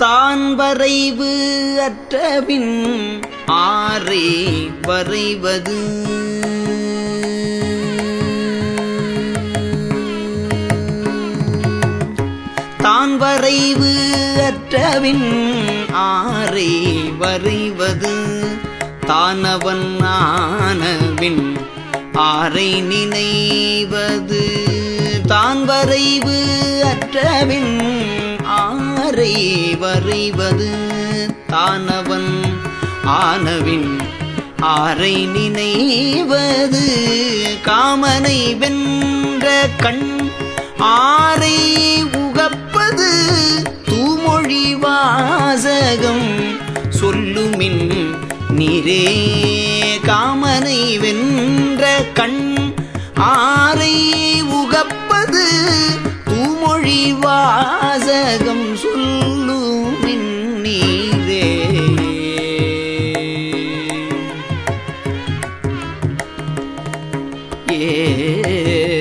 தான் வரைவு அற்றபின் ஆரே வரைவது. தான் வரைவு அற்றவின் ஆரே வரைவது. தானவன் ஆனவின் ஆரை நினைவது. தான் வரைவு அற்றவின் ஆரை வரைவது தானவன் ஆனவின் ஆரை நினைவது காமனை வென்ற கண் ஆரை உகப்பது தூமொழி வாசகம் சொல்லுமின் நீரே காமனை வென்ற கண் வாசகம் நீரே. ஏ